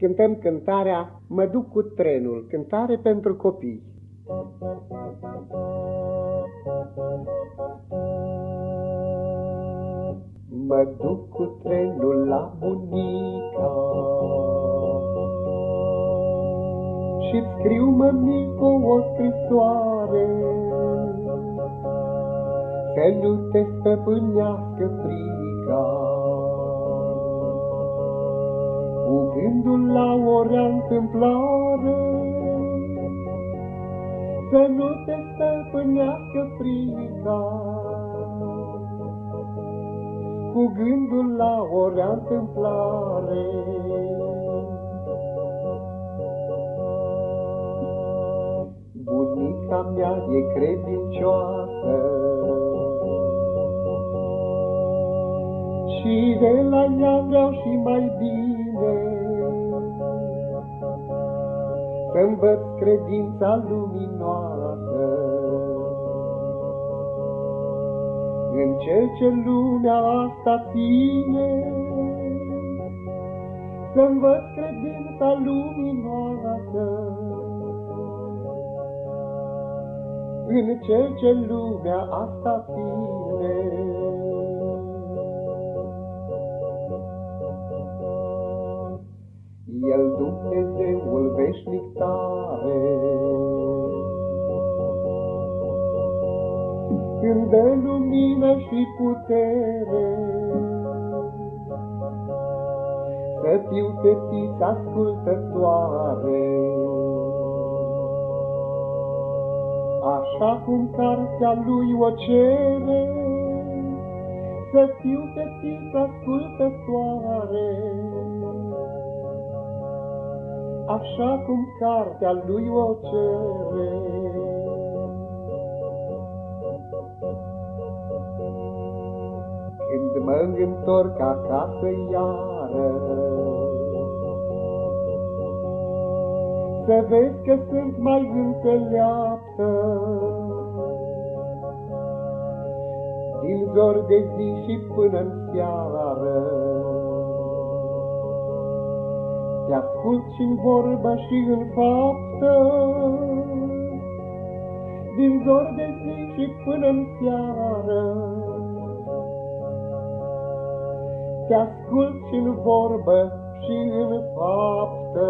cântăm cântarea Mă duc cu trenul, cântare pentru copii. Mă duc cu trenul la bunica și scriu mămico o scrisoare Să nu te stăpânească frica gândul la o rea întâmplare, Să nu te stăpânească frica. Cu gândul la o rea întâmplare, Bunica mea e credincioasă, Și de la ea vreau și mai bine, Să-nvăț credința luminoasă. În cel ce lumea asta ține, Să-nvăț credința luminoasă. În cel ce lumea asta ține, veșnic tare. Când dă lumină și putere, Să fiu fetița ascultătoare. Așa cum cartea lui o cere, Să fiu fetița ascultătoare așa cum cartea lui o cere. Când mă întorc acasă iară, Să vezi că sunt mai înțeleaptă, Din zor de zi și până-n seară, te ascult și în vorbă și în faptă, Din zor de zi și până în seară. Te ascult și în vorbă și în faptă.